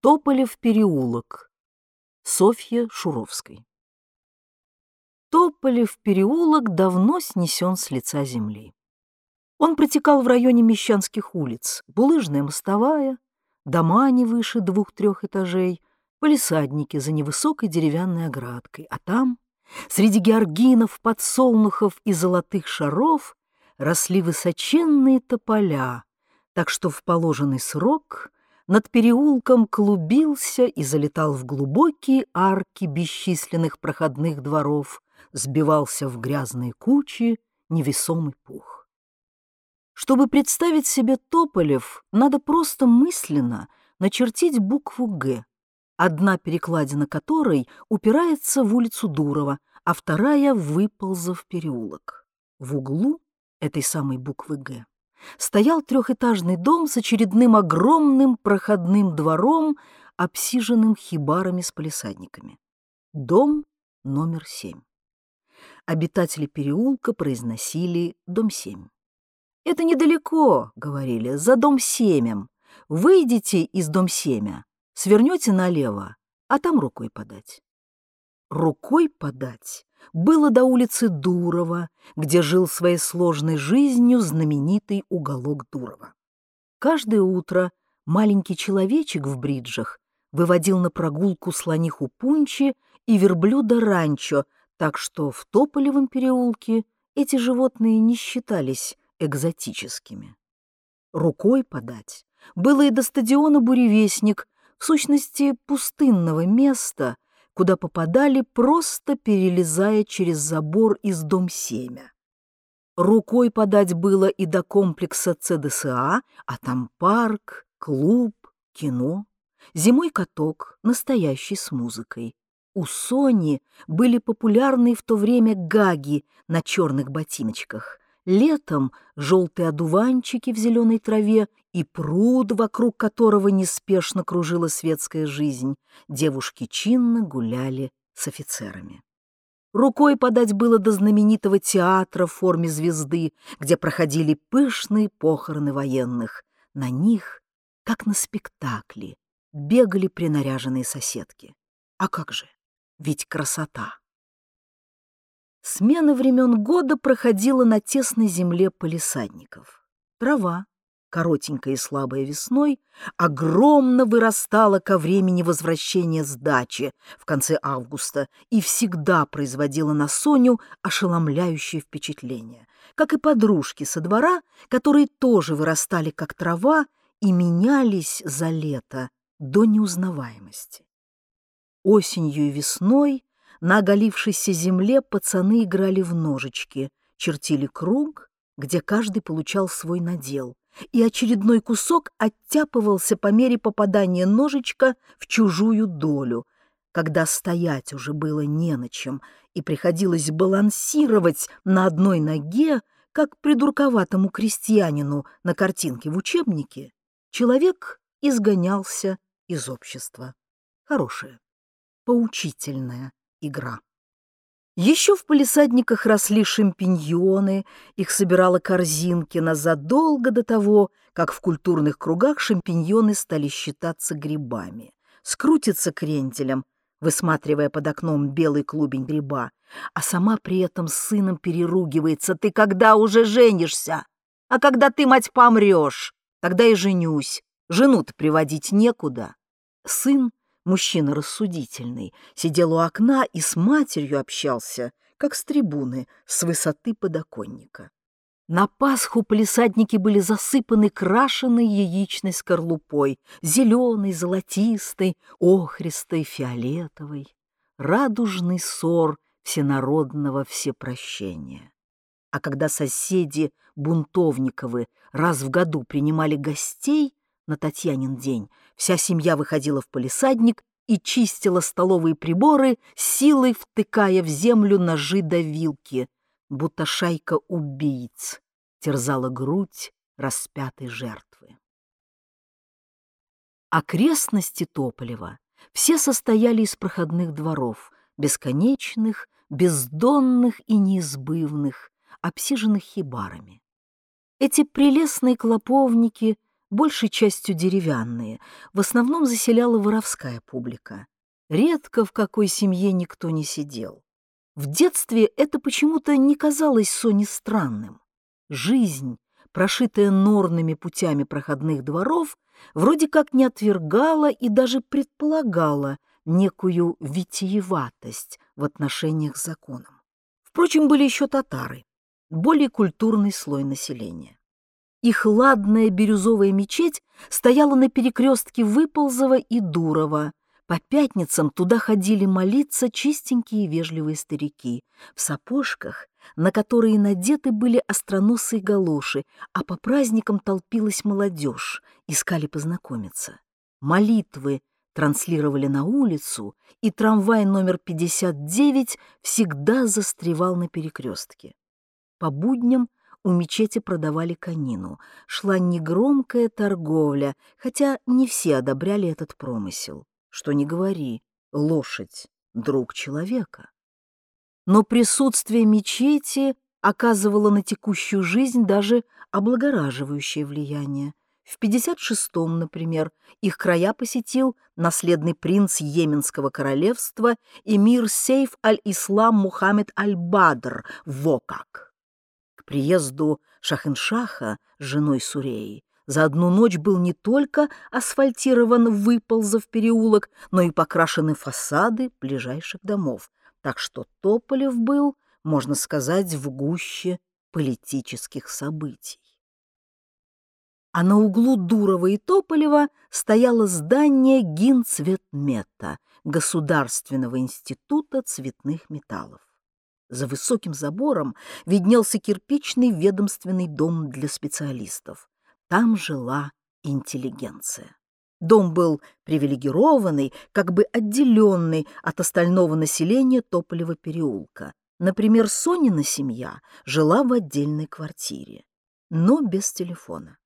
Тополев переулок. Софья Шуровской. Тополев переулок давно снесен с лица земли. Он протекал в районе Мещанских улиц, булыжная мостовая, дома не выше двух-трех этажей, полисадники за невысокой деревянной оградкой, а там, среди георгинов, подсолнухов и золотых шаров, росли высоченные тополя, так что в положенный срок над переулком клубился и залетал в глубокие арки бесчисленных проходных дворов, сбивался в грязные кучи невесомый пух. Чтобы представить себе Тополев, надо просто мысленно начертить букву «Г», одна перекладина которой упирается в улицу Дурова, а вторая выполза в переулок. В углу этой самой буквы «Г» стоял трехэтажный дом с очередным огромным проходным двором, обсиженным хибарами с полисадниками. Дом номер семь. Обитатели переулка произносили «дом семь». «Это недалеко», — говорили, — «за дом семем. Выйдете из дом семя, свернете налево, а там рукой подать». Рукой подать было до улицы Дурова, где жил своей сложной жизнью знаменитый уголок Дурова. Каждое утро маленький человечек в бриджах выводил на прогулку слониху Пунчи и верблюда Ранчо, так что в Тополевом переулке эти животные не считались экзотическими. Рукой подать было и до стадиона «Буревестник», в сущности, пустынного места — куда попадали, просто перелезая через забор из дом семя. Рукой подать было и до комплекса ЦДСА, а там парк, клуб, кино, зимой каток, настоящий с музыкой. У Сони были популярны в то время гаги на черных ботиночках, летом желтые одуванчики в зеленой траве и пруд, вокруг которого неспешно кружила светская жизнь, девушки чинно гуляли с офицерами. Рукой подать было до знаменитого театра в форме звезды, где проходили пышные похороны военных. На них, как на спектакле, бегали принаряженные соседки. А как же? Ведь красота! Смена времен года проходила на тесной земле полисадников. Трава, коротенькая и слабая весной, огромно вырастала ко времени возвращения с дачи в конце августа и всегда производила на Соню ошеломляющее впечатление, как и подружки со двора, которые тоже вырастали как трава и менялись за лето до неузнаваемости. Осенью и весной на оголившейся земле пацаны играли в ножички, чертили круг, где каждый получал свой надел, и очередной кусок оттяпывался по мере попадания ножичка в чужую долю, когда стоять уже было не на чем, и приходилось балансировать на одной ноге, как придурковатому крестьянину на картинке в учебнике, человек изгонялся из общества. Хорошее, поучительное игра. Еще в полисадниках росли шампиньоны, их собирала Корзинкина задолго до того, как в культурных кругах шампиньоны стали считаться грибами. Скрутится кренделем, высматривая под окном белый клубень гриба, а сама при этом с сыном переругивается «Ты когда уже женишься? А когда ты, мать, помрешь? Тогда и женюсь. Жену-то приводить некуда». Сын мужчина рассудительный, сидел у окна и с матерью общался, как с трибуны, с высоты подоконника. На Пасху полисадники были засыпаны крашеной яичной скорлупой, зеленой, золотистой, охристой, фиолетовой, радужный ссор всенародного всепрощения. А когда соседи Бунтовниковы раз в году принимали гостей на Татьянин день, Вся семья выходила в полисадник и чистила столовые приборы, силой втыкая в землю ножи до вилки, будто шайка убийц терзала грудь распятой жертвы. Окрестности Тополева все состояли из проходных дворов, бесконечных, бездонных и неизбывных, обсиженных хибарами. Эти прелестные клоповники большей частью деревянные, в основном заселяла воровская публика. Редко в какой семье никто не сидел. В детстве это почему-то не казалось Соне странным. Жизнь, прошитая норными путями проходных дворов, вроде как не отвергала и даже предполагала некую витиеватость в отношениях с законом. Впрочем, были еще татары, более культурный слой населения. Их ладная бирюзовая мечеть стояла на перекрестке Выползова и Дурова. По пятницам туда ходили молиться чистенькие вежливые старики в сапожках, на которые надеты были остроносые галоши, а по праздникам толпилась молодежь, искали познакомиться. Молитвы транслировали на улицу, и трамвай номер 59 всегда застревал на перекрестке. По будням у мечети продавали конину. Шла негромкая торговля, хотя не все одобряли этот промысел. Что не говори, лошадь — друг человека. Но присутствие мечети оказывало на текущую жизнь даже облагораживающее влияние. В 56-м, например, их края посетил наследный принц Йеменского королевства эмир Сейф аль-Ислам Мухаммед аль-Бадр, во как! Приезду Шахиншаха с женой Суреи за одну ночь был не только асфальтирован выползов переулок, но и покрашены фасады ближайших домов, так что Тополев был, можно сказать, в гуще политических событий. А на углу Дурова и Тополева стояло здание Гинцветмета, Государственного института цветных металлов. За высоким забором виднелся кирпичный ведомственный дом для специалистов. Там жила интеллигенция. Дом был привилегированный, как бы отделенный от остального населения Тополева переулка. Например, Сонина семья жила в отдельной квартире, но без телефона.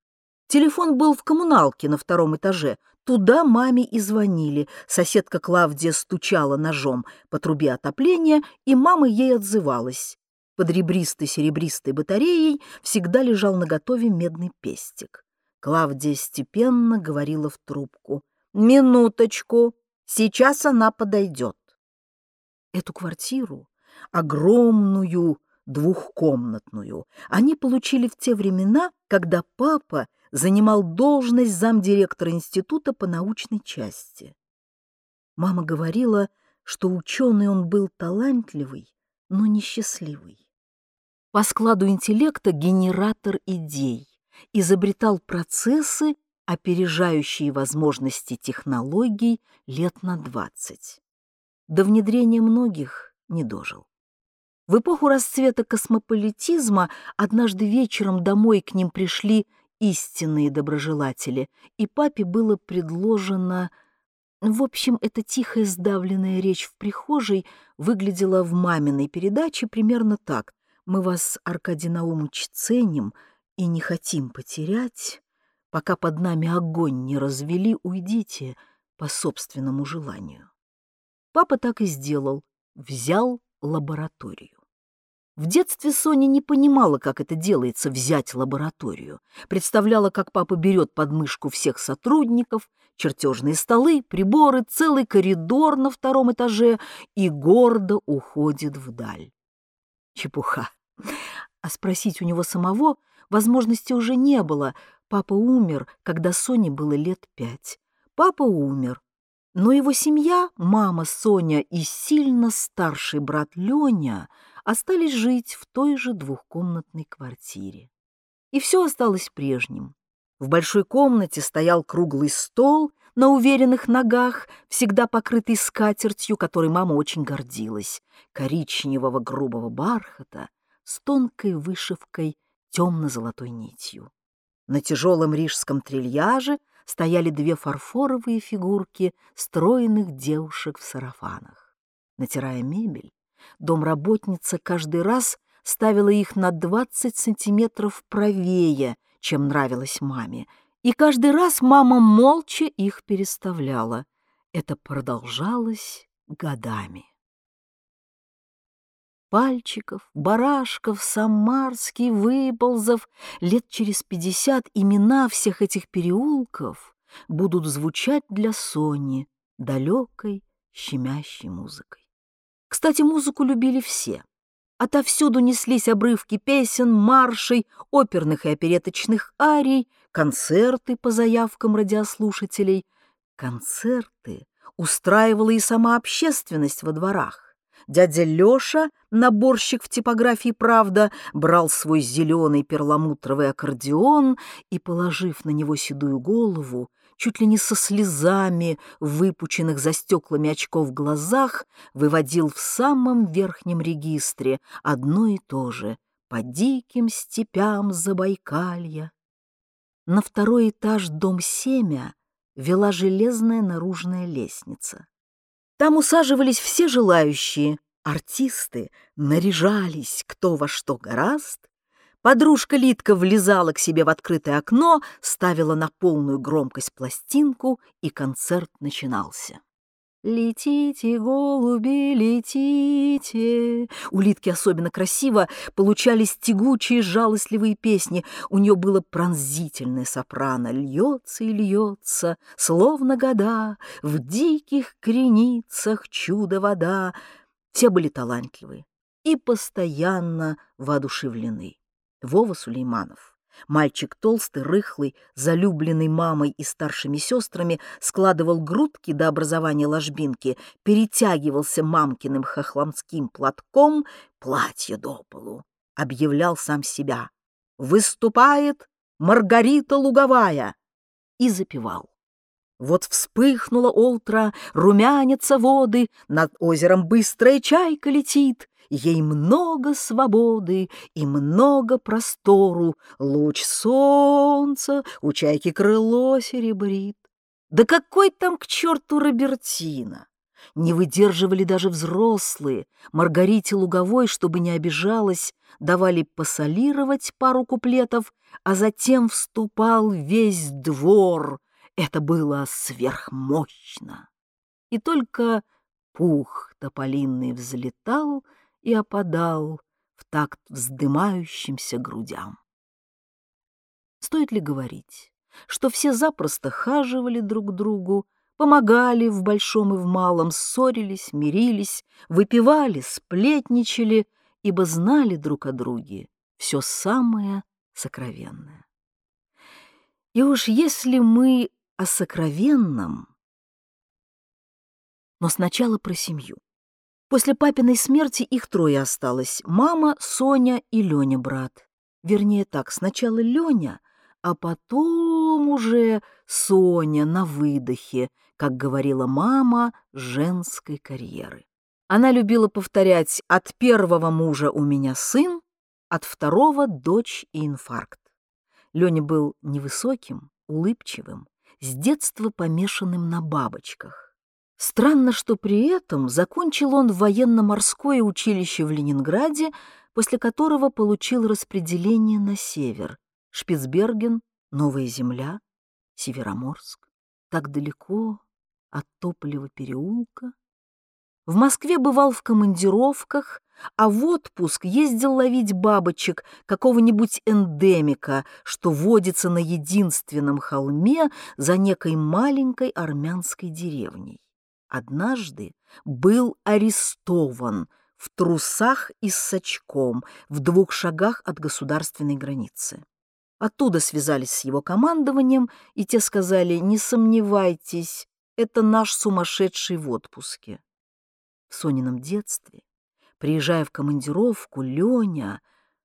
Телефон был в коммуналке на втором этаже. Туда маме и звонили. Соседка Клавдия стучала ножом по трубе отопления, и мама ей отзывалась. Под ребристой серебристой батареей всегда лежал наготове медный пестик. Клавдия степенно говорила в трубку. «Минуточку, сейчас она подойдет». Эту квартиру, огромную, двухкомнатную, они получили в те времена, когда папа занимал должность замдиректора института по научной части. Мама говорила, что ученый он был талантливый, но несчастливый. По складу интеллекта генератор идей, изобретал процессы, опережающие возможности технологий лет на двадцать. До внедрения многих не дожил. В эпоху расцвета космополитизма однажды вечером домой к ним пришли истинные доброжелатели, и папе было предложено... В общем, эта тихая сдавленная речь в прихожей выглядела в маминой передаче примерно так. «Мы вас, Аркадий Наумыч, ценим и не хотим потерять. Пока под нами огонь не развели, уйдите по собственному желанию». Папа так и сделал, взял лабораторию. В детстве Соня не понимала, как это делается взять лабораторию. Представляла, как папа берет под мышку всех сотрудников, чертежные столы, приборы, целый коридор на втором этаже и гордо уходит вдаль. Чепуха. А спросить у него самого возможности уже не было. Папа умер, когда Соне было лет пять. Папа умер. Но его семья, мама Соня и сильно старший брат Леня — остались жить в той же двухкомнатной квартире. И все осталось прежним. В большой комнате стоял круглый стол на уверенных ногах, всегда покрытый скатертью, которой мама очень гордилась, коричневого грубого бархата с тонкой вышивкой темно-золотой нитью. На тяжелом рижском трильяже стояли две фарфоровые фигурки стройных девушек в сарафанах. Натирая мебель, Домработница каждый раз ставила их на 20 сантиметров правее, чем нравилось маме, и каждый раз мама молча их переставляла. Это продолжалось годами. Пальчиков, Барашков, Самарский, Выползов, лет через пятьдесят имена всех этих переулков будут звучать для Сони далекой, щемящей музыкой. Кстати, музыку любили все. Отовсюду неслись обрывки песен, маршей, оперных и опереточных арий, концерты по заявкам радиослушателей. Концерты устраивала и сама общественность во дворах. Дядя Лёша, наборщик в типографии «Правда», брал свой зеленый перламутровый аккордеон и, положив на него седую голову, чуть ли не со слезами, выпученных за стеклами очков глазах, выводил в самом верхнем регистре одно и то же «По диким степям Забайкалья». На второй этаж дом Семя вела железная наружная лестница. Там усаживались все желающие, артисты наряжались кто во что гораст, Подружка Литка влезала к себе в открытое окно, ставила на полную громкость пластинку, и концерт начинался. «Летите, голуби, летите!» У Литки особенно красиво получались тягучие, жалостливые песни. У нее было пронзительное сопрано. Льется и льется, словно года, в диких креницах чудо-вода. Все были талантливые и постоянно воодушевлены. Вова Сулейманов Мальчик толстый, рыхлый, залюбленный мамой и старшими сестрами, складывал грудки до образования ложбинки, перетягивался мамкиным хохломским платком, платье до полу, объявлял сам себя. «Выступает Маргарита Луговая!» и запевал. Вот вспыхнула утро, румянятся воды, над озером быстрая чайка летит, Ей много свободы и много простору, Луч солнца у чайки крыло серебрит. Да какой там к черту Робертина! Не выдерживали даже взрослые. Маргарите Луговой, чтобы не обижалась, давали посолировать пару куплетов, а затем вступал весь двор. Это было сверхмощно. И только пух тополинный взлетал — и опадал в такт вздымающимся грудям. Стоит ли говорить, что все запросто хаживали друг другу, помогали в большом и в малом, ссорились, мирились, выпивали, сплетничали, ибо знали друг о друге все самое сокровенное. И уж если мы о сокровенном, но сначала про семью. После папиной смерти их трое осталось — мама, Соня и Леня, брат. Вернее так, сначала Леня, а потом уже Соня на выдохе, как говорила мама женской карьеры. Она любила повторять «от первого мужа у меня сын, от второго — дочь и инфаркт». Леня был невысоким, улыбчивым, с детства помешанным на бабочках. Странно, что при этом закончил он военно-морское училище в Ленинграде, после которого получил распределение на север. Шпицберген, Новая Земля, Североморск. Так далеко от топлива переулка. В Москве бывал в командировках, а в отпуск ездил ловить бабочек какого-нибудь эндемика, что водится на единственном холме за некой маленькой армянской деревней однажды был арестован в трусах и с сачком в двух шагах от государственной границы. Оттуда связались с его командованием, и те сказали, не сомневайтесь, это наш сумасшедший в отпуске. В Сонином детстве, приезжая в командировку, Леня,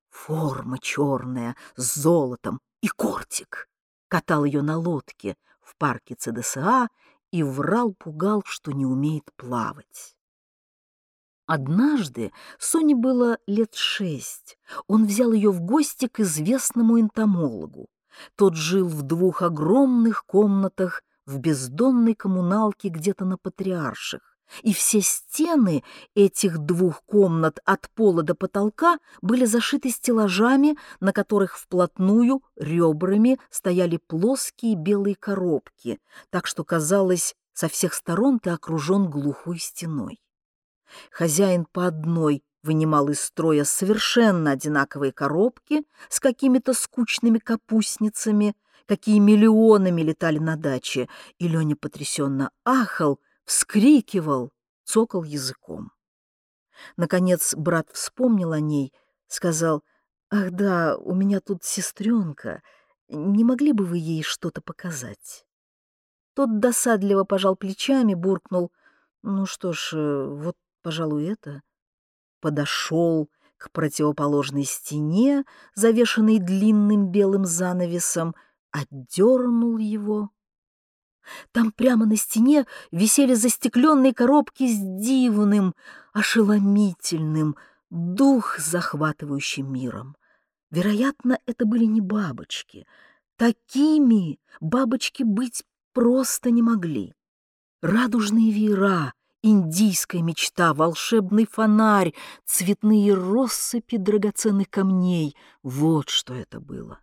форма черная, с золотом и кортик, катал ее на лодке в парке ЦДСА и врал, пугал, что не умеет плавать. Однажды Соне было лет шесть. Он взял ее в гости к известному энтомологу. Тот жил в двух огромных комнатах в бездонной коммуналке где-то на Патриарших и все стены этих двух комнат от пола до потолка были зашиты стеллажами, на которых вплотную ребрами стояли плоские белые коробки, так что казалось, со всех сторон ты окружен глухой стеной. Хозяин по одной вынимал из строя совершенно одинаковые коробки с какими-то скучными капустницами, какие миллионами летали на даче, и Леня потрясенно ахал, вскрикивал, цокал языком. Наконец брат вспомнил о ней, сказал, «Ах да, у меня тут сестренка, не могли бы вы ей что-то показать?» Тот досадливо пожал плечами, буркнул, «Ну что ж, э, вот, пожалуй, это». Подошел к противоположной стене, завешенной длинным белым занавесом, отдернул его. Там прямо на стене висели застекленные коробки с дивным, ошеломительным, дух захватывающим миром. Вероятно, это были не бабочки. Такими бабочки быть просто не могли. Радужные веера, индийская мечта, волшебный фонарь, цветные россыпи драгоценных камней — вот что это было.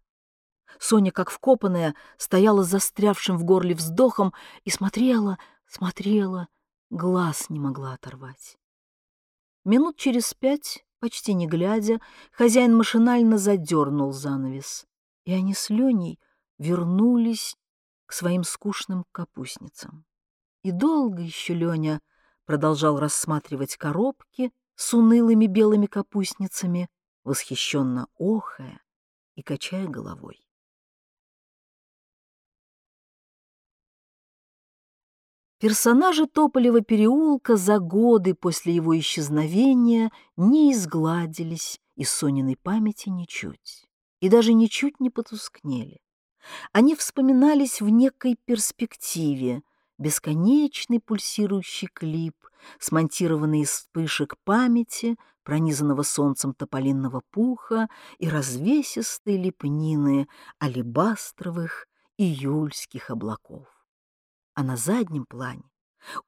Соня, как вкопанная, стояла застрявшим в горле вздохом и смотрела, смотрела, глаз не могла оторвать. Минут через пять, почти не глядя, хозяин машинально задернул занавес, и они с Леней вернулись к своим скучным капустницам. И долго еще Леня продолжал рассматривать коробки с унылыми белыми капустницами, восхищенно охая и качая головой. Персонажи Тополева переулка за годы после его исчезновения не изгладились из Сониной памяти ничуть, и даже ничуть не потускнели. Они вспоминались в некой перспективе, бесконечный пульсирующий клип, смонтированный из вспышек памяти, пронизанного солнцем тополинного пуха и развесистой лепнины алебастровых июльских облаков а на заднем плане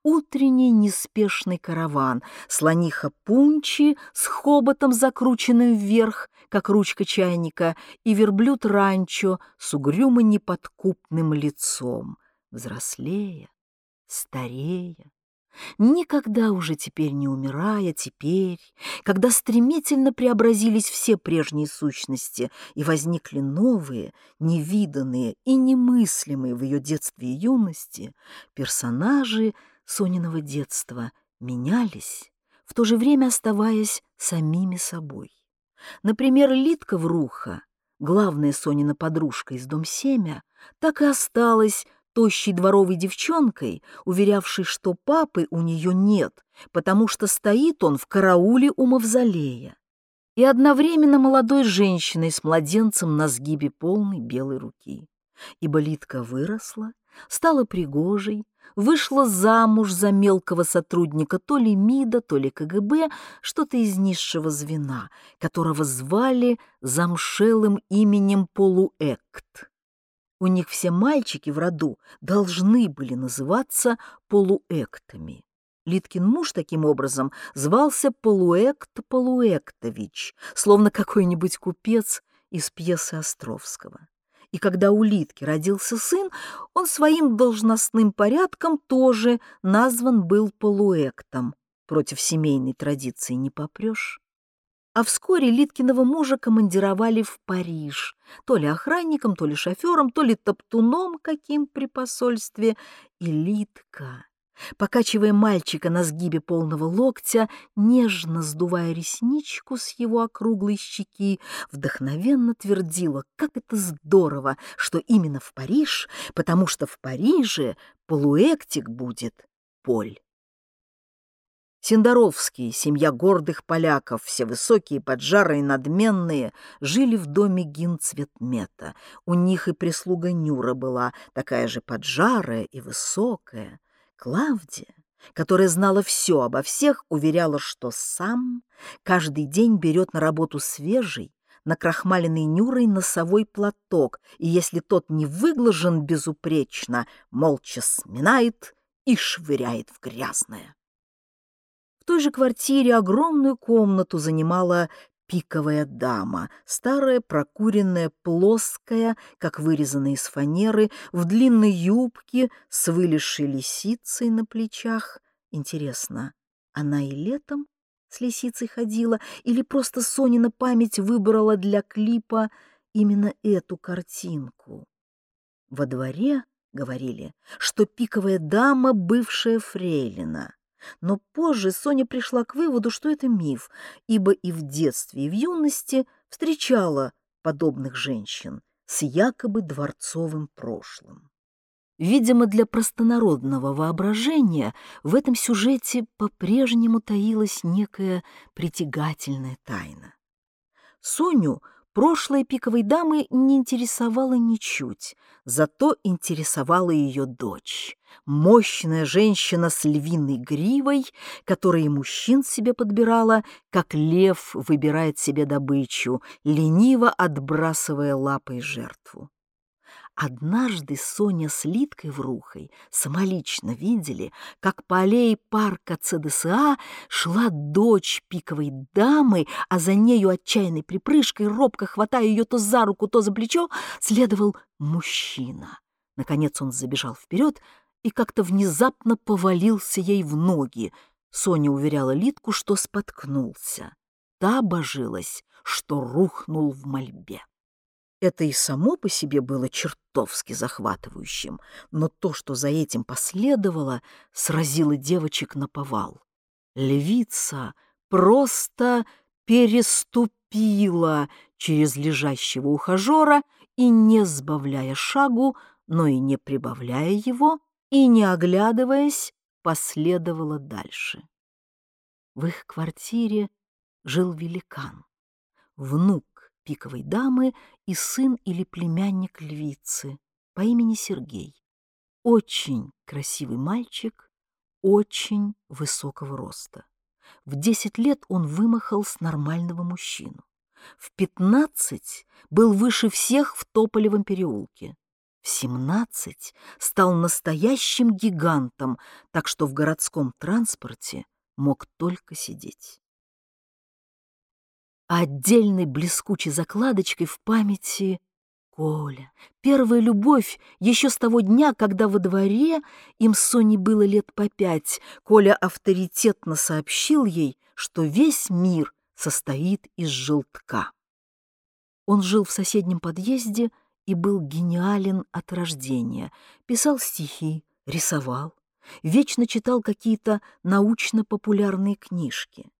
утренний неспешный караван, слониха Пунчи с хоботом закрученным вверх, как ручка чайника, и верблюд Ранчо с угрюмо неподкупным лицом, взрослея, старея, никогда уже теперь не умирая, теперь, когда стремительно преобразились все прежние сущности и возникли новые, невиданные и немыслимые в ее детстве и юности, персонажи Сониного детства менялись, в то же время оставаясь самими собой. Например, Литка Вруха, главная Сонина подружка из Дом Семя, так и осталась тощей дворовой девчонкой, уверявшей, что папы у нее нет, потому что стоит он в карауле у мавзолея, и одновременно молодой женщиной с младенцем на сгибе полной белой руки. Ибо Литка выросла, стала пригожей, вышла замуж за мелкого сотрудника то ли МИДа, то ли КГБ, что-то из низшего звена, которого звали замшелым именем Полуэкт. У них все мальчики в роду должны были называться полуэктами. Литкин муж таким образом звался Полуэкт Полуэктович, словно какой-нибудь купец из пьесы Островского. И когда у Литки родился сын, он своим должностным порядком тоже назван был полуэктом. Против семейной традиции не попрешь. А вскоре Литкиного мужа командировали в Париж, то ли охранником, то ли шофером, то ли топтуном каким при посольстве. И Литка, покачивая мальчика на сгибе полного локтя, нежно сдувая ресничку с его округлой щеки, вдохновенно твердила, как это здорово, что именно в Париж, потому что в Париже полуэктик будет Поль. Синдаровские, семья гордых поляков, все высокие, поджарые, надменные, жили в доме гинцветмета. У них и прислуга Нюра была, такая же поджарая и высокая. Клавдия, которая знала все обо всех, уверяла, что сам каждый день берет на работу свежий, накрахмаленный Нюрой носовой платок, и если тот не выглажен безупречно, молча сминает и швыряет в грязное той же квартире огромную комнату занимала пиковая дама, старая, прокуренная, плоская, как вырезанная из фанеры, в длинной юбке с вылезшей лисицей на плечах. Интересно, она и летом с лисицей ходила, или просто Сонина память выбрала для клипа именно эту картинку. Во дворе говорили, что пиковая дама — бывшая фрейлина. Но позже Соня пришла к выводу, что это миф, ибо и в детстве, и в юности встречала подобных женщин с якобы дворцовым прошлым. Видимо, для простонародного воображения в этом сюжете по-прежнему таилась некая притягательная тайна. Соню прошлое пиковой дамы не интересовало ничуть, зато интересовала ее дочь, мощная женщина с львиной гривой, которая мужчин себе подбирала, как лев выбирает себе добычу, лениво отбрасывая лапой жертву. Однажды Соня с Литкой Врухой самолично видели, как по аллее парка ЦДСА шла дочь пиковой дамы, а за нею отчаянной припрыжкой, робко хватая ее то за руку, то за плечо, следовал мужчина. Наконец он забежал вперед и как-то внезапно повалился ей в ноги. Соня уверяла Литку, что споткнулся. Та божилась, что рухнул в мольбе. Это и само по себе было чертовски захватывающим, но то, что за этим последовало, сразило девочек на повал. Львица просто переступила через лежащего ухажера и, не сбавляя шагу, но и не прибавляя его, и, не оглядываясь, последовала дальше. В их квартире жил великан, внук пиковой дамы и сын или племянник львицы по имени Сергей. Очень красивый мальчик, очень высокого роста. В десять лет он вымахал с нормального мужчину. В пятнадцать был выше всех в Тополевом переулке. В семнадцать стал настоящим гигантом, так что в городском транспорте мог только сидеть а отдельной блескучей закладочкой в памяти Коля. Первая любовь еще с того дня, когда во дворе им с Соней было лет по пять. Коля авторитетно сообщил ей, что весь мир состоит из желтка. Он жил в соседнем подъезде и был гениален от рождения. Писал стихи, рисовал, вечно читал какие-то научно-популярные книжки.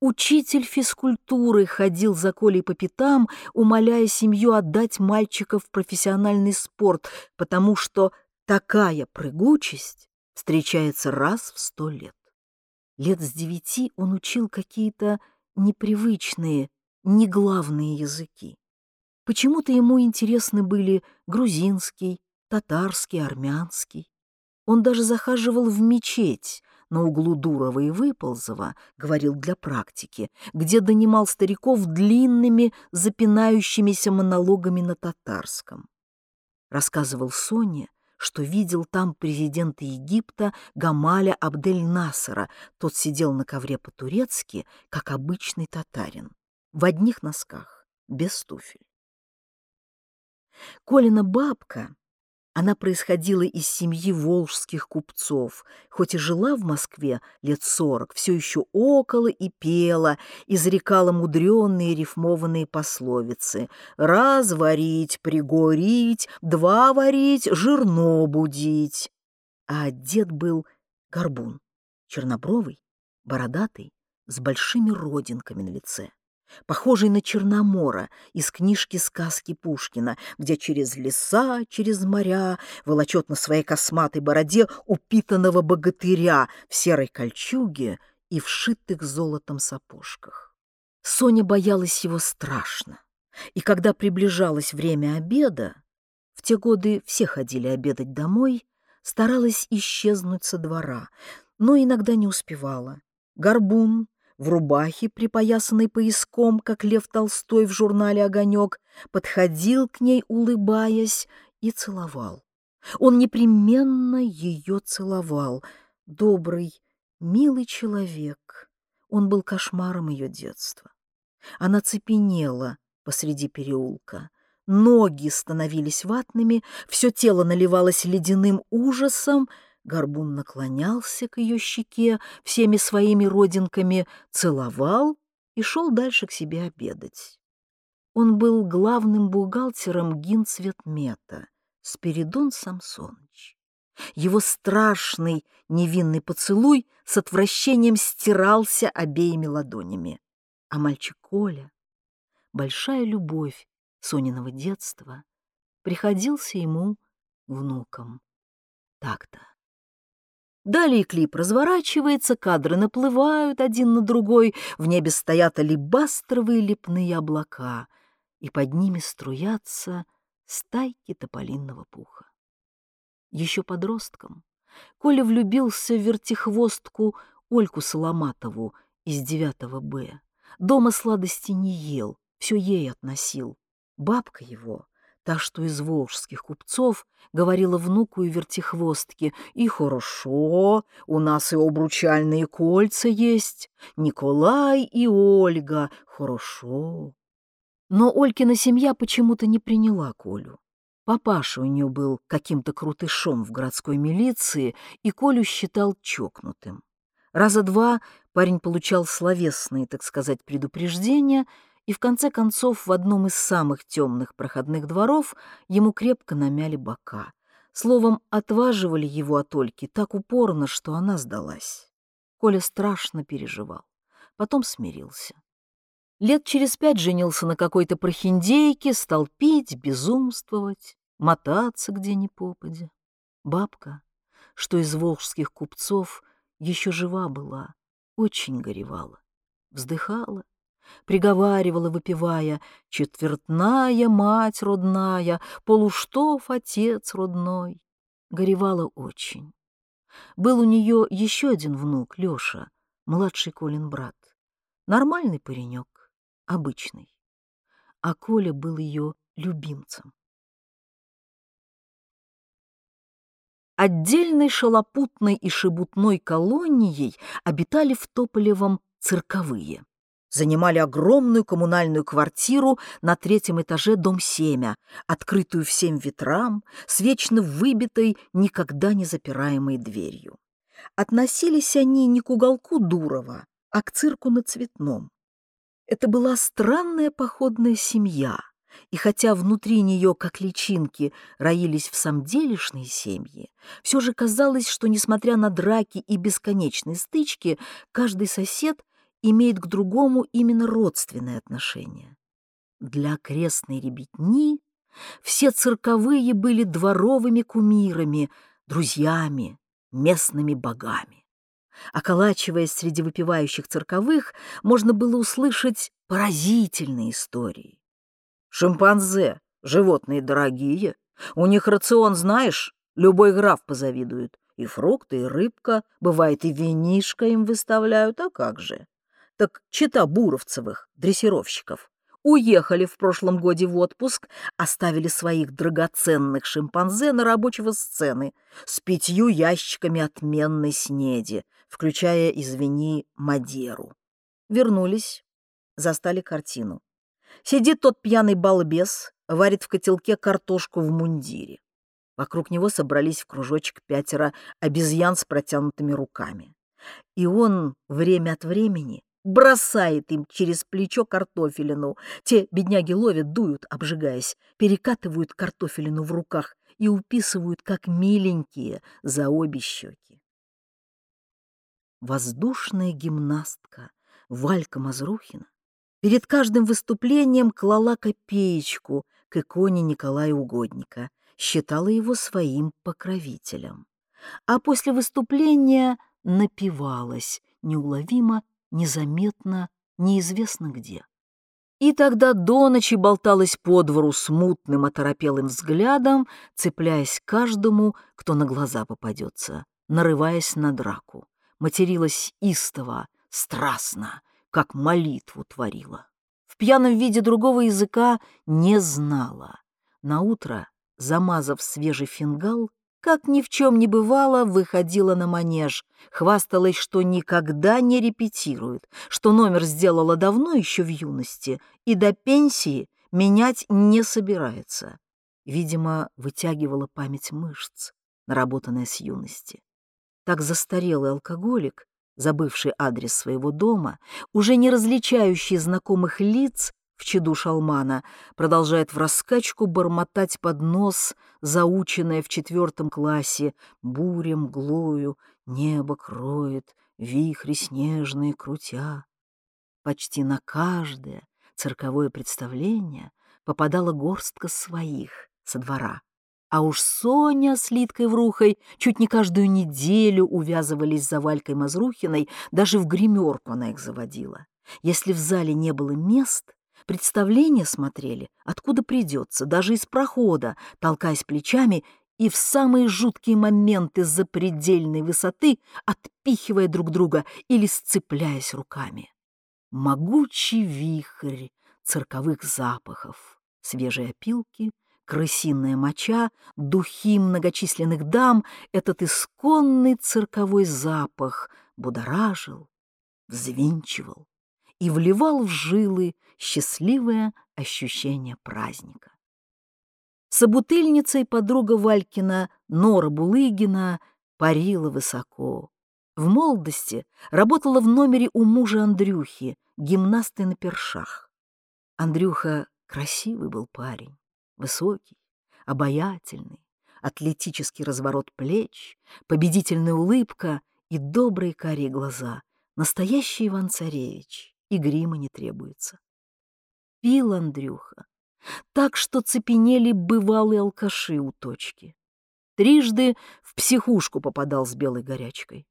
Учитель физкультуры ходил за Колей по пятам, умоляя семью отдать мальчика в профессиональный спорт, потому что такая прыгучесть встречается раз в сто лет. Лет с девяти он учил какие-то непривычные, неглавные языки. Почему-то ему интересны были грузинский, татарский, армянский. Он даже захаживал в мечеть, на углу Дурова и Выползова, говорил для практики, где донимал стариков длинными, запинающимися монологами на татарском. Рассказывал Соне, что видел там президента Египта Гамаля Абдель-Насара. Тот сидел на ковре по-турецки, как обычный татарин, в одних носках, без туфель. Колина бабка она происходила из семьи волжских купцов, хоть и жила в Москве лет сорок, все еще около и пела, изрекала мудренные рифмованные пословицы «раз варить, пригорить, два варить, жирно будить». А дед был горбун, чернобровый, бородатый, с большими родинками на лице похожий на Черномора из книжки сказки Пушкина, где через леса, через моря волочет на своей косматой бороде упитанного богатыря в серой кольчуге и вшитых золотом сапожках. Соня боялась его страшно, и когда приближалось время обеда, в те годы все ходили обедать домой, старалась исчезнуть со двора, но иногда не успевала. Горбун, в рубахе, припоясанной пояском, как Лев Толстой в журнале «Огонек», подходил к ней, улыбаясь, и целовал. Он непременно ее целовал. Добрый, милый человек. Он был кошмаром ее детства. Она цепенела посреди переулка. Ноги становились ватными, все тело наливалось ледяным ужасом, Горбун наклонялся к ее щеке всеми своими родинками, целовал и шел дальше к себе обедать. Он был главным бухгалтером гинцветмета, Спиридон Самсоныч. Его страшный невинный поцелуй с отвращением стирался обеими ладонями. А мальчик Коля, большая любовь Сониного детства, приходился ему внуком. Так-то. Далее клип разворачивается, кадры наплывают один на другой, в небе стоят алебастровые лепные облака, и под ними струятся стайки тополинного пуха. Еще подростком Коля влюбился в вертихвостку Ольку Соломатову из 9 Б. Дома сладости не ел, все ей относил. Бабка его, та, что из волжских купцов, говорила внуку и вертихвостке, «И хорошо, у нас и обручальные кольца есть, Николай и Ольга, хорошо». Но Олькина семья почему-то не приняла Колю. Папаша у нее был каким-то крутышом в городской милиции, и Колю считал чокнутым. Раза два парень получал словесные, так сказать, предупреждения, и в конце концов в одном из самых темных проходных дворов ему крепко намяли бока. Словом, отваживали его от Ольки так упорно, что она сдалась. Коля страшно переживал, потом смирился. Лет через пять женился на какой-то прохиндейке, стал пить, безумствовать, мотаться где ни попадя. Бабка, что из волжских купцов еще жива была, очень горевала, вздыхала, приговаривала, выпивая, «Четвертная мать родная, полуштов отец родной». Горевала очень. Был у нее еще один внук, Леша, младший Колин брат. Нормальный паренек, обычный. А Коля был ее любимцем. Отдельной шалопутной и шебутной колонией обитали в Тополевом цирковые. Занимали огромную коммунальную квартиру на третьем этаже дом Семя, открытую всем ветрам, с вечно выбитой, никогда не запираемой дверью. Относились они не к уголку Дурова, а к цирку на Цветном. Это была странная походная семья, и хотя внутри нее, как личинки, роились в самделишные семьи, все же казалось, что, несмотря на драки и бесконечные стычки, каждый сосед имеет к другому именно родственные отношения. Для крестной ребятни все цирковые были дворовыми кумирами, друзьями, местными богами. Околачиваясь среди выпивающих цирковых, можно было услышать поразительные истории. «Шимпанзе, животные дорогие. У них рацион, знаешь, любой граф позавидует. И фрукты, и рыбка, бывает и винишко им выставляют, а как же? Так чита буровцевых, дрессировщиков, уехали в прошлом годе в отпуск, оставили своих драгоценных шимпанзе на рабочего сцены с пятью ящиками отменной снеди, включая, извини, Мадеру. Вернулись, застали картину. Сидит тот пьяный балбес, варит в котелке картошку в мундире. Вокруг него собрались в кружочек пятеро обезьян с протянутыми руками. И он время от времени бросает им через плечо картофелину. Те бедняги ловят, дуют, обжигаясь, перекатывают картофелину в руках и уписывают, как миленькие, за обе щеки. Воздушная гимнастка Валька Мазрухина перед каждым выступлением клала копеечку к иконе Николая Угодника, считала его своим покровителем. А после выступления напивалась неуловимо незаметно, неизвестно где. И тогда до ночи болталась по двору смутным, оторопелым взглядом, цепляясь каждому, кто на глаза попадется, нарываясь на драку. Материлась истово, страстно, как молитву творила. В пьяном виде другого языка не знала. Наутро, замазав свежий фингал, как ни в чем не бывало, выходила на манеж, хвасталась, что никогда не репетирует, что номер сделала давно еще в юности и до пенсии менять не собирается. Видимо, вытягивала память мышц, наработанная с юности. Так застарелый алкоголик, забывший адрес своего дома, уже не различающий знакомых лиц в чаду шалмана, продолжает в раскачку бормотать под нос, заученное в четвертом классе «бурем, глою, небо кроет, вихри снежные крутя». Почти на каждое цирковое представление попадала горстка своих со двора. А уж Соня с Литкой Врухой чуть не каждую неделю увязывались за Валькой Мазрухиной, даже в гримерку она их заводила. Если в зале не было мест, представление смотрели, откуда придется, даже из прохода, толкаясь плечами и в самые жуткие моменты запредельной высоты отпихивая друг друга или сцепляясь руками. Могучий вихрь цирковых запахов, свежие опилки, крысиная моча, духи многочисленных дам, этот исконный цирковой запах будоражил, взвинчивал и вливал в жилы счастливое ощущение праздника. Собутыльница подруга Валькина Нора Булыгина парила высоко, в молодости работала в номере у мужа Андрюхи, гимнасты на першах. Андрюха красивый был парень, высокий, обаятельный, атлетический разворот плеч, победительная улыбка и добрые карие глаза. Настоящий Иван-Царевич, и грима не требуется. Пил Андрюха, так что цепенели бывалые алкаши у точки. Трижды в психушку попадал с белой горячкой.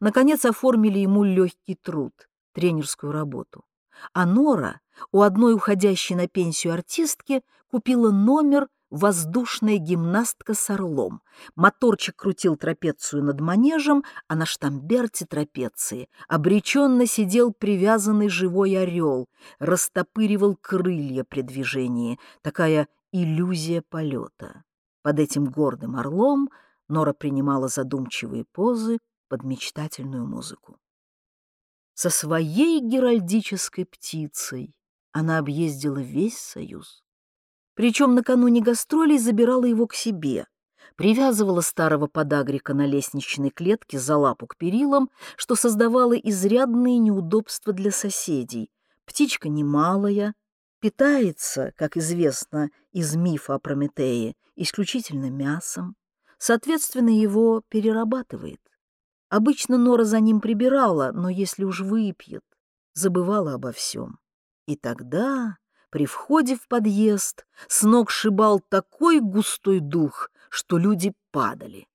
Наконец оформили ему легкий труд, тренерскую работу. А Нора у одной уходящей на пенсию артистки купила номер «Воздушная гимнастка с орлом». Моторчик крутил трапецию над манежем, а на штамберте трапеции обреченно сидел привязанный живой орел, растопыривал крылья при движении. Такая иллюзия полета. Под этим гордым орлом Нора принимала задумчивые позы, под мечтательную музыку. Со своей геральдической птицей она объездила весь Союз. Причем накануне гастролей забирала его к себе, привязывала старого подагрика на лестничной клетке за лапу к перилам, что создавало изрядные неудобства для соседей. Птичка немалая, питается, как известно из мифа о Прометее, исключительно мясом, соответственно, его перерабатывает. Обычно Нора за ним прибирала, но если уж выпьет, забывала обо всем. И тогда, при входе в подъезд, с ног шибал такой густой дух, что люди падали.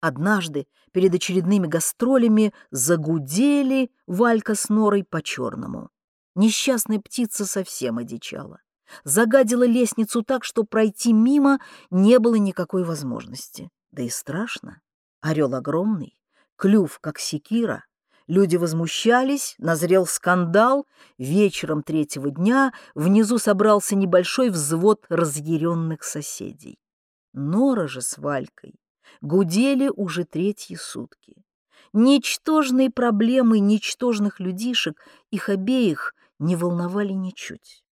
Однажды перед очередными гастролями загудели Валька с Норой по-черному. Несчастная птица совсем одичала. Загадила лестницу так, что пройти мимо не было никакой возможности. Да и страшно. Орел огромный, клюв, как секира. Люди возмущались, назрел скандал. Вечером третьего дня внизу собрался небольшой взвод разъяренных соседей. Нора же с Валькой гудели уже третьи сутки. Ничтожные проблемы ничтожных людишек их обеих не волновали ничуть.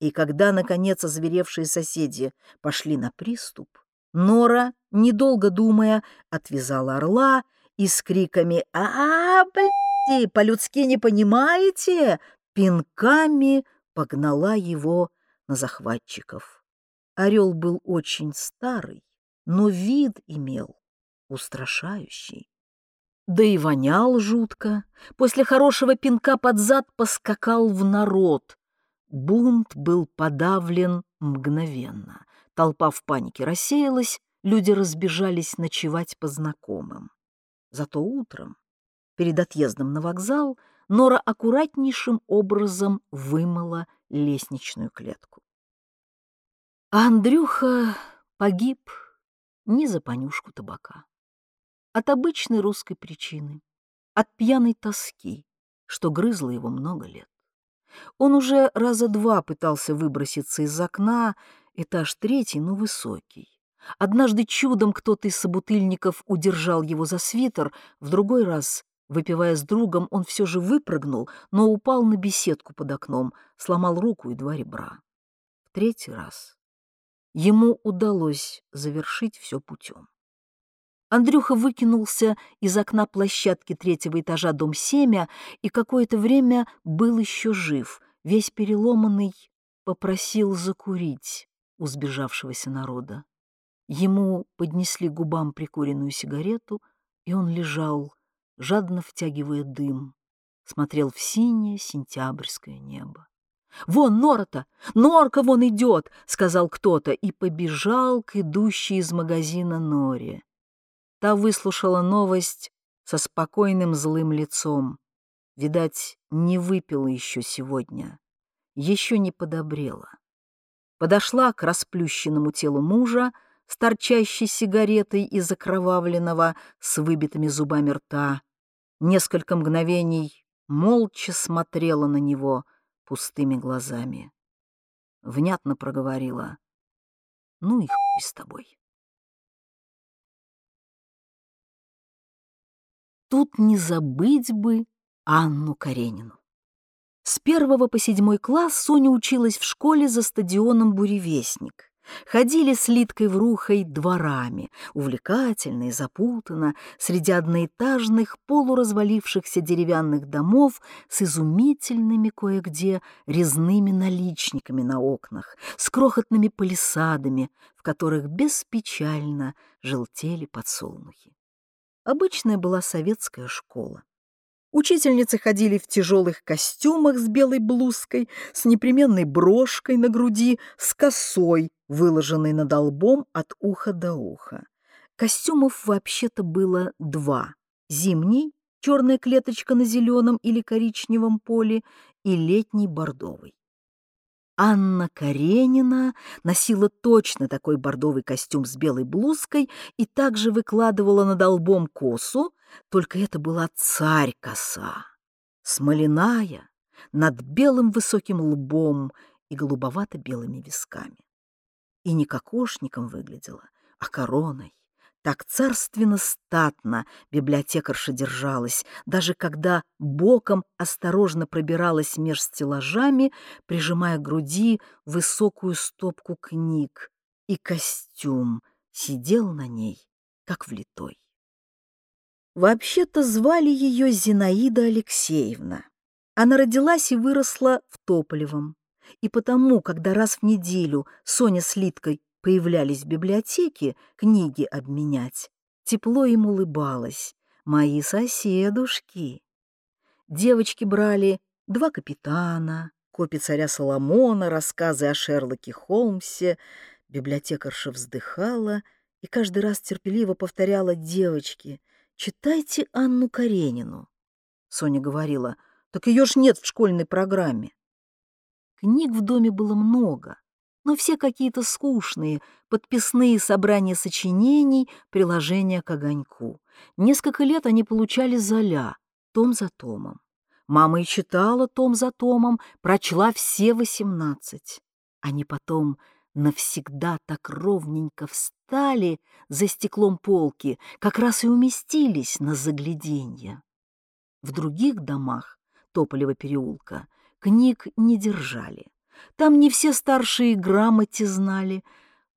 И когда, наконец, озверевшие соседи пошли на приступ, Нора, недолго думая, отвязала орла и с криками «А, блядь, по-людски не понимаете?» пинками погнала его на захватчиков. Орел был очень старый, но вид имел устрашающий. Да и вонял жутко. После хорошего пинка под зад поскакал в народ. Бунт был подавлен мгновенно. Толпа в панике рассеялась, люди разбежались ночевать по знакомым. Зато утром, перед отъездом на вокзал, Нора аккуратнейшим образом вымыла лестничную клетку. А Андрюха погиб не за понюшку табака, от обычной русской причины, от пьяной тоски, что грызло его много лет. Он уже раза два пытался выброситься из окна, этаж третий, но высокий. Однажды чудом кто-то из собутыльников удержал его за свитер, в другой раз, выпивая с другом, он все же выпрыгнул, но упал на беседку под окном, сломал руку и два ребра. В третий раз ему удалось завершить все путем. Андрюха выкинулся из окна площадки третьего этажа дом Семя и какое-то время был еще жив, весь переломанный, попросил закурить у сбежавшегося народа. Ему поднесли губам прикуренную сигарету, и он лежал, жадно втягивая дым, смотрел в синее сентябрьское небо. «Вон Нора-то! Норка вон идет!» — сказал кто-то и побежал к идущей из магазина Норе. Та выслушала новость со спокойным злым лицом. Видать, не выпила еще сегодня, еще не подобрела. Подошла к расплющенному телу мужа с торчащей сигаретой из окровавленного с выбитыми зубами рта. Несколько мгновений молча смотрела на него пустыми глазами. Внятно проговорила. «Ну и хуй с тобой». Тут не забыть бы Анну Каренину. С первого по седьмой класс Соня училась в школе за стадионом «Буревестник». Ходили с Литкой в Рухой дворами, увлекательно и запутанно, среди одноэтажных, полуразвалившихся деревянных домов с изумительными кое-где резными наличниками на окнах, с крохотными палисадами, в которых беспечально желтели подсолнухи обычная была советская школа. Учительницы ходили в тяжелых костюмах с белой блузкой, с непременной брошкой на груди, с косой, выложенной над лбом от уха до уха. Костюмов вообще-то было два. Зимний, черная клеточка на зеленом или коричневом поле, и летний бордовый. Анна Каренина носила точно такой бордовый костюм с белой блузкой и также выкладывала над лбом косу, только это была царь-коса, смоляная, над белым высоким лбом и голубовато-белыми висками. И не кокошником выглядела, а короной. Так царственно-статно библиотекарша держалась, даже когда боком осторожно пробиралась меж стеллажами, прижимая к груди высокую стопку книг, и костюм сидел на ней, как влитой. Вообще-то звали ее Зинаида Алексеевна. Она родилась и выросла в Тополевом. И потому, когда раз в неделю Соня с Литкой появлялись в библиотеке книги обменять, тепло им улыбалась. Мои соседушки. Девочки брали «Два капитана», «Копи царя Соломона», рассказы о Шерлоке Холмсе. Библиотекарша вздыхала и каждый раз терпеливо повторяла «Девочки, читайте Анну Каренину». Соня говорила, так ее ж нет в школьной программе. Книг в доме было много, но все какие-то скучные, подписные собрания сочинений, приложения к огоньку. Несколько лет они получали золя, том за томом. Мама и читала том за томом, прочла все восемнадцать. Они потом навсегда так ровненько встали за стеклом полки, как раз и уместились на загляденье. В других домах Тополева переулка книг не держали. Там не все старшие грамоте знали,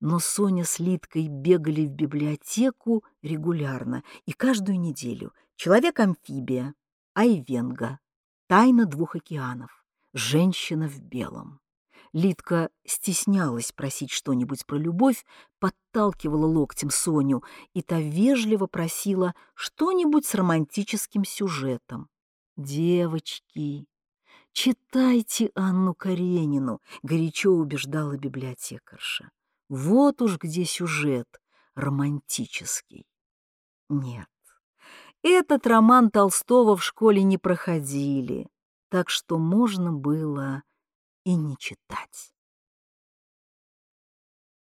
но Соня с Литкой бегали в библиотеку регулярно и каждую неделю. Человек-амфибия, Айвенга, Тайна двух океанов, Женщина в белом. Литка стеснялась просить что-нибудь про любовь, подталкивала локтем Соню, и та вежливо просила что-нибудь с романтическим сюжетом. «Девочки, «Читайте Анну Каренину», — горячо убеждала библиотекарша. «Вот уж где сюжет романтический». Нет, этот роман Толстого в школе не проходили, так что можно было и не читать.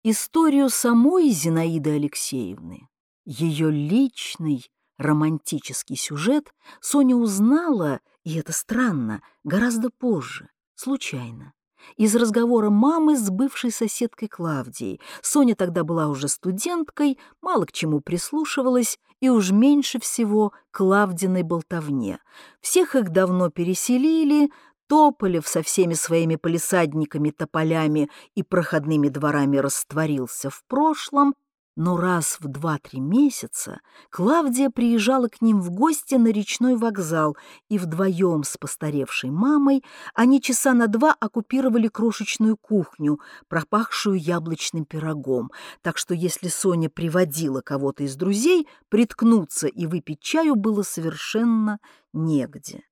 Историю самой Зинаиды Алексеевны, ее личный романтический сюжет, Соня узнала и это странно, гораздо позже, случайно. Из разговора мамы с бывшей соседкой Клавдией. Соня тогда была уже студенткой, мало к чему прислушивалась и уж меньше всего Клавдиной болтовне. Всех их давно переселили, Тополев со всеми своими полисадниками, тополями и проходными дворами растворился в прошлом, но раз в два-три месяца Клавдия приезжала к ним в гости на речной вокзал, и вдвоем с постаревшей мамой они часа на два оккупировали крошечную кухню, пропахшую яблочным пирогом, так что если Соня приводила кого-то из друзей, приткнуться и выпить чаю было совершенно негде.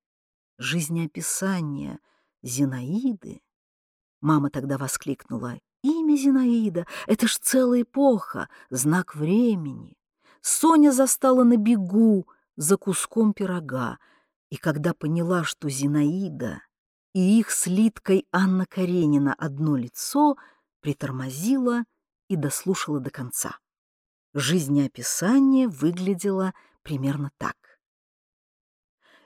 Жизнеописание Зинаиды. Мама тогда воскликнула Имя Зинаида — это ж целая эпоха, знак времени. Соня застала на бегу за куском пирога, и когда поняла, что Зинаида и их с Литкой Анна Каренина одно лицо, притормозила и дослушала до конца. Жизнеописание выглядело примерно так.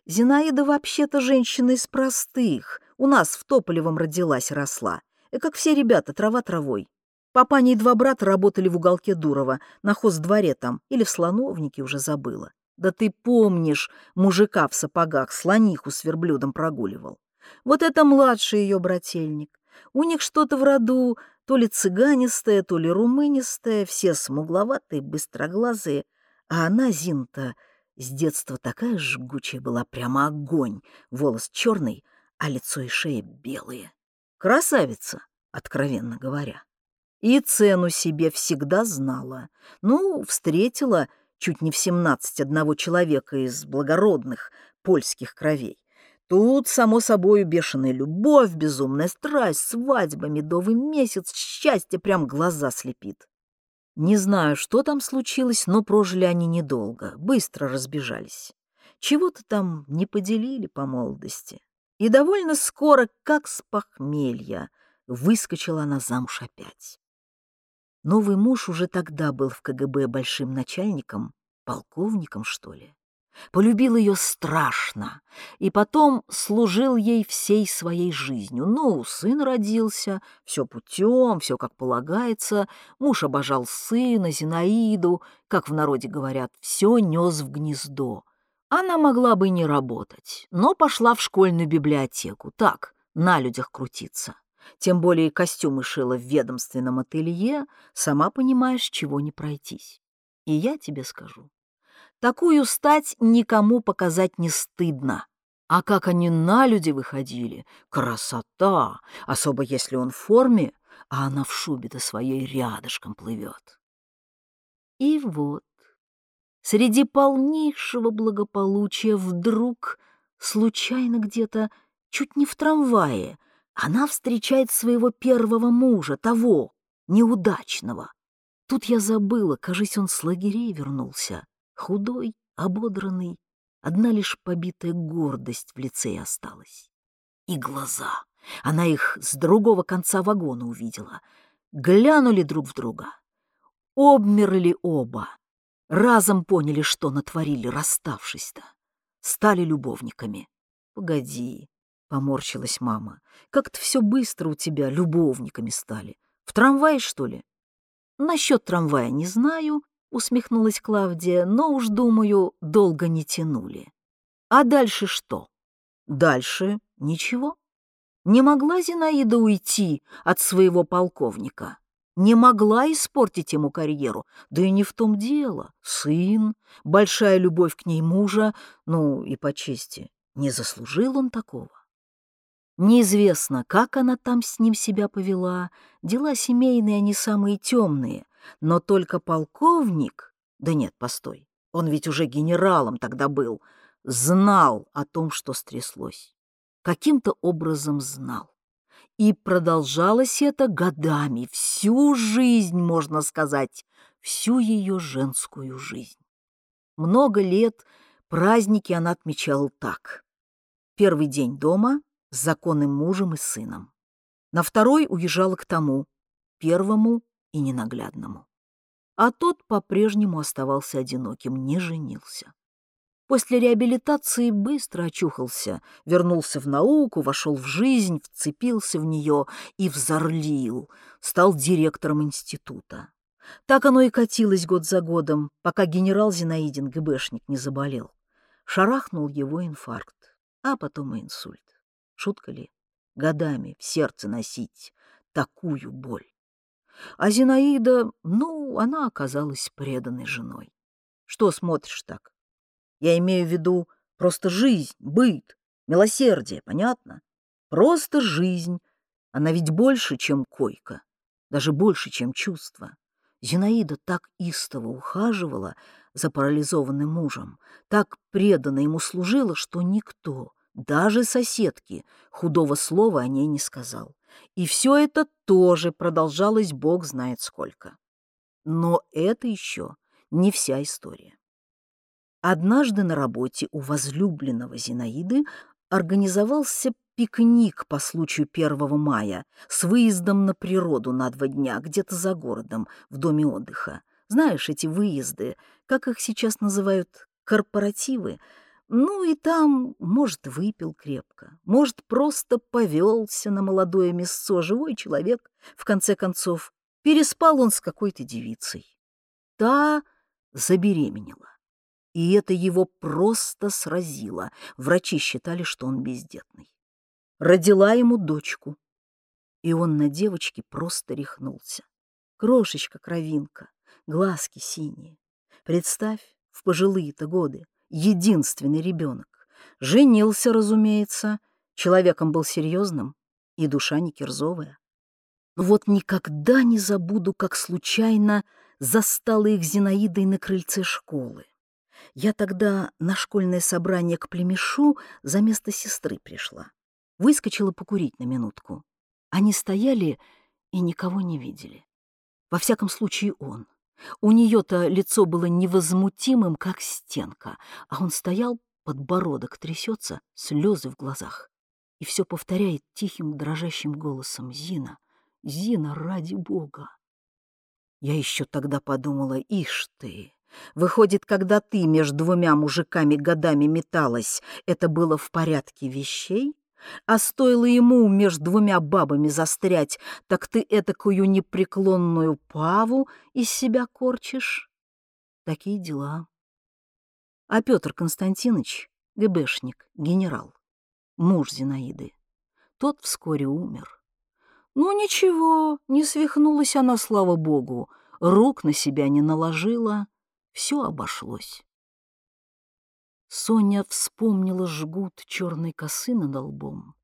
Зинаида вообще-то женщина из простых, у нас в Тополевом родилась-росла. И как все ребята, трава травой. Папаня и два брата работали в уголке Дурова, на хоздворе там, или в слоновнике, уже забыла. Да ты помнишь, мужика в сапогах слониху с верблюдом прогуливал. Вот это младший ее брательник. У них что-то в роду, то ли цыганистое, то ли румынистое, все смугловатые, быстроглазые. А она, Зинта, с детства такая жгучая была, прямо огонь. Волос черный, а лицо и шея белые. Красавица, откровенно говоря. И цену себе всегда знала. Ну, встретила чуть не в семнадцать одного человека из благородных польских кровей. Тут, само собой, бешеная любовь, безумная страсть, свадьба, медовый месяц, счастье прям глаза слепит. Не знаю, что там случилось, но прожили они недолго, быстро разбежались. Чего-то там не поделили по молодости и довольно скоро, как с похмелья, выскочила она замуж опять. Новый муж уже тогда был в КГБ большим начальником, полковником, что ли. Полюбил ее страшно, и потом служил ей всей своей жизнью. Ну, сын родился, все путем, все как полагается. Муж обожал сына, Зинаиду, как в народе говорят, все нес в гнездо. Она могла бы не работать, но пошла в школьную библиотеку, так, на людях крутиться. Тем более костюмы шила в ведомственном ателье, сама понимаешь, чего не пройтись. И я тебе скажу, такую стать никому показать не стыдно. А как они на люди выходили, красота, особо если он в форме, а она в шубе-то своей рядышком плывет. И вот среди полнейшего благополучия вдруг, случайно где-то, чуть не в трамвае, она встречает своего первого мужа, того, неудачного. Тут я забыла, кажись, он с лагерей вернулся, худой, ободранный, одна лишь побитая гордость в лице осталась. И глаза. Она их с другого конца вагона увидела. Глянули друг в друга. Обмерли оба разом поняли, что натворили, расставшись-то. Стали любовниками. Погоди, поморщилась мама. Как-то все быстро у тебя любовниками стали. В трамвае, что ли? Насчет трамвая не знаю, усмехнулась Клавдия, но уж, думаю, долго не тянули. А дальше что? Дальше ничего. Не могла Зинаида уйти от своего полковника не могла испортить ему карьеру. Да и не в том дело. Сын, большая любовь к ней мужа, ну и по чести, не заслужил он такого. Неизвестно, как она там с ним себя повела, дела семейные они самые темные, но только полковник, да нет, постой, он ведь уже генералом тогда был, знал о том, что стряслось. Каким-то образом знал. И продолжалось это годами, всю жизнь, можно сказать, всю ее женскую жизнь. Много лет праздники она отмечала так. Первый день дома с законным мужем и сыном. На второй уезжала к тому, первому и ненаглядному. А тот по-прежнему оставался одиноким, не женился. После реабилитации быстро очухался, вернулся в науку, вошел в жизнь, вцепился в нее и взорлил, стал директором института. Так оно и катилось год за годом, пока генерал Зинаидин, ГБшник, не заболел. Шарахнул его инфаркт, а потом и инсульт. Шутка ли? Годами в сердце носить такую боль. А Зинаида, ну, она оказалась преданной женой. Что смотришь так? Я имею в виду просто жизнь, быт, милосердие, понятно? Просто жизнь. Она ведь больше, чем койка, даже больше, чем чувство. Зинаида так истово ухаживала за парализованным мужем, так преданно ему служила, что никто, даже соседки, худого слова о ней не сказал. И все это тоже продолжалось бог знает сколько. Но это еще не вся история. Однажды на работе у возлюбленного Зинаиды организовался пикник по случаю 1 мая с выездом на природу на два дня, где-то за городом, в доме отдыха. Знаешь, эти выезды, как их сейчас называют, корпоративы, ну и там, может, выпил крепко, может, просто повелся на молодое мясцо, живой человек, в конце концов. Переспал он с какой-то девицей. Та забеременела. И это его просто сразило. Врачи считали, что он бездетный. Родила ему дочку. И он на девочке просто рехнулся. Крошечка-кровинка, глазки синие. Представь, в пожилые-то годы единственный ребенок. Женился, разумеется, человеком был серьезным, и душа не кирзовая. Но вот никогда не забуду, как случайно застала их Зинаидой на крыльце школы. Я тогда на школьное собрание к племешу за место сестры пришла. Выскочила покурить на минутку. Они стояли и никого не видели. Во всяком случае, он. У нее-то лицо было невозмутимым, как стенка, а он стоял, подбородок трясется, слезы в глазах. И все повторяет тихим, дрожащим голосом «Зина, Зина, ради бога!» Я еще тогда подумала, ишь ты, выходит, когда ты между двумя мужиками годами металась, это было в порядке вещей? А стоило ему между двумя бабами застрять, так ты этакую непреклонную паву из себя корчишь. Такие дела. А Петр Константинович, ГБшник, генерал, муж Зинаиды, тот вскоре умер. Ну ничего, не свихнулась она, слава богу, рук на себя не наложила, все обошлось. Соня вспомнила жгут черной косы над лбом,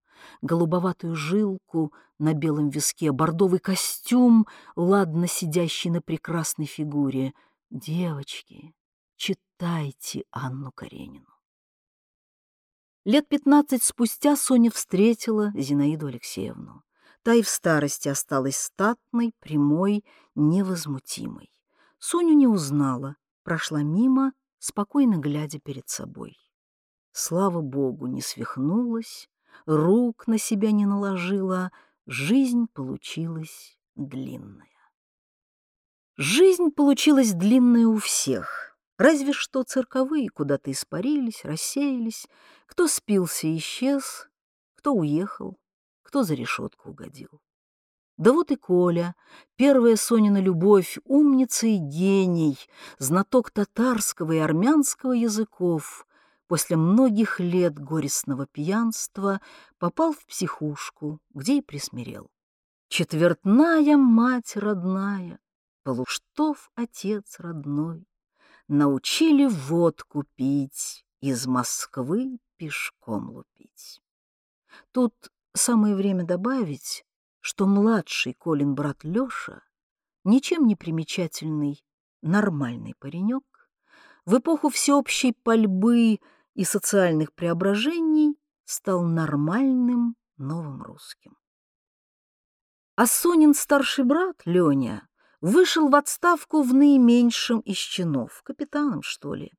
голубоватую жилку на белом виске, бордовый костюм, ладно сидящий на прекрасной фигуре. Девочки, читайте Анну Каренину. Лет пятнадцать спустя Соня встретила Зинаиду Алексеевну. Та и в старости осталась статной, прямой, невозмутимой. Соню не узнала, прошла мимо спокойно глядя перед собой. Слава богу, не свихнулась, рук на себя не наложила, жизнь получилась длинная. Жизнь получилась длинная у всех, разве что цирковые куда-то испарились, рассеялись, кто спился и исчез, кто уехал, кто за решетку угодил. Да вот и Коля, первая Сонина любовь, умница и гений, знаток татарского и армянского языков, после многих лет горестного пьянства попал в психушку, где и присмирел. Четвертная мать родная, Полуштов отец родной, научили водку пить, из Москвы пешком лупить. Тут самое время добавить, что младший Колин брат Лёша, ничем не примечательный, нормальный паренек, в эпоху всеобщей пальбы и социальных преображений стал нормальным новым русским. А Сонин старший брат, Леня, вышел в отставку в наименьшем из чинов, капитаном, что ли.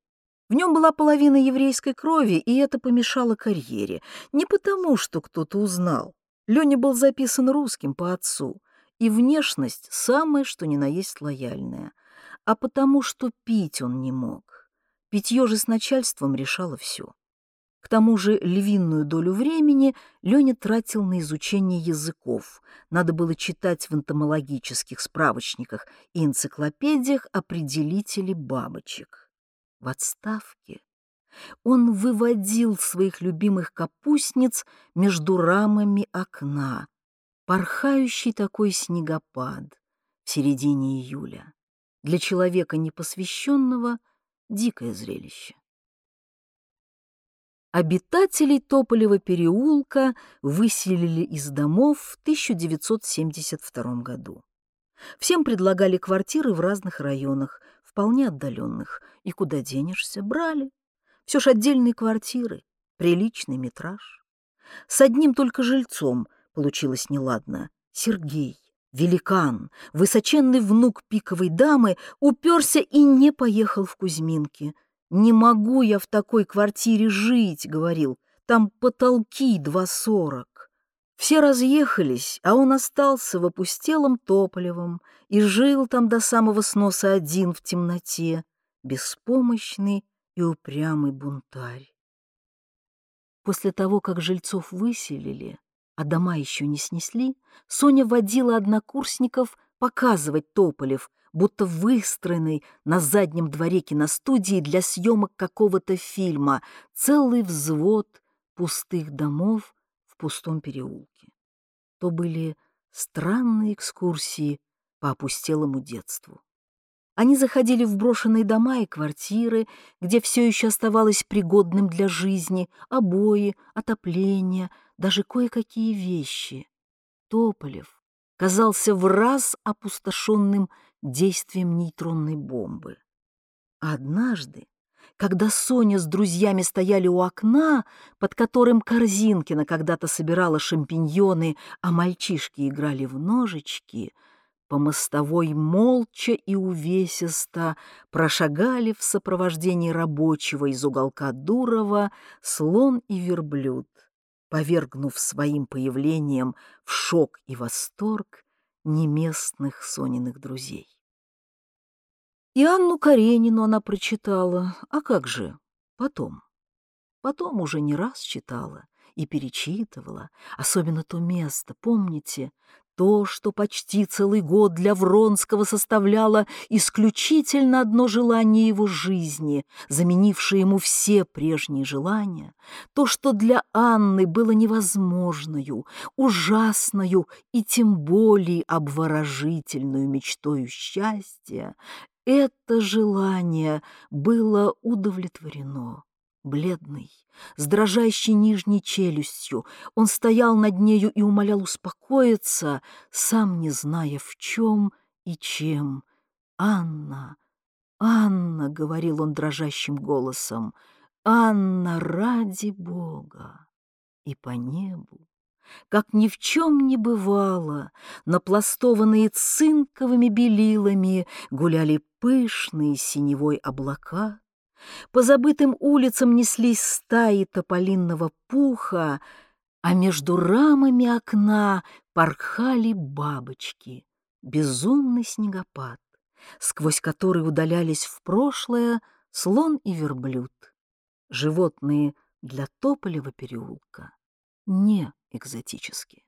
В нем была половина еврейской крови, и это помешало карьере. Не потому, что кто-то узнал, Леня был записан русским по отцу, и внешность самая, что ни на есть лояльная, а потому что пить он не мог. Питье же с начальством решало все. К тому же львиную долю времени Леня тратил на изучение языков. Надо было читать в энтомологических справочниках и энциклопедиях определители бабочек. В отставке он выводил своих любимых капустниц между рамами окна. Порхающий такой снегопад. в середине июля. Для человека непосвященного — дикое зрелище. Обитателей Тополева переулка выселили из домов в 1972 году. Всем предлагали квартиры в разных районах, вполне отдаленных, и куда денешься, брали. Все ж отдельные квартиры, приличный метраж. С одним только жильцом получилось неладно. Сергей, великан, высоченный внук пиковой дамы, уперся и не поехал в Кузьминки — «Не могу я в такой квартире жить», — говорил. «Там потолки два сорок». Все разъехались, а он остался в опустелом Тополевом и жил там до самого сноса один в темноте, беспомощный и упрямый бунтарь. После того, как жильцов выселили, а дома еще не снесли, Соня водила однокурсников показывать Тополев, будто выстроенный на заднем дворе киностудии для съемок какого-то фильма, целый взвод пустых домов в пустом переулке. То были странные экскурсии по опустелому детству. Они заходили в брошенные дома и квартиры, где все еще оставалось пригодным для жизни, обои, отопление, даже кое-какие вещи. Тополев казался в раз опустошенным действием нейтронной бомбы. однажды, когда Соня с друзьями стояли у окна, под которым Корзинкина когда-то собирала шампиньоны, а мальчишки играли в ножички, по мостовой молча и увесисто прошагали в сопровождении рабочего из уголка Дурова слон и верблюд, повергнув своим появлением в шок и восторг неместных Сониных друзей. И Анну Каренину она прочитала, а как же, потом. Потом уже не раз читала и перечитывала, особенно то место, помните, то, что почти целый год для Вронского составляло исключительно одно желание его жизни, заменившее ему все прежние желания, то, что для Анны было невозможною, ужасною и тем более обворожительную мечтою счастья, это желание было удовлетворено бледный, с дрожащей нижней челюстью. Он стоял над нею и умолял успокоиться, сам не зная в чем и чем. «Анна, Анна!» — говорил он дрожащим голосом. «Анна, ради Бога!» И по небу, как ни в чем не бывало, напластованные цинковыми белилами гуляли пышные синевой облака, по забытым улицам неслись стаи тополинного пуха, а между рамами окна порхали бабочки, безумный снегопад, сквозь который удалялись в прошлое слон и верблюд. Животные для Тополева переулка не экзотические.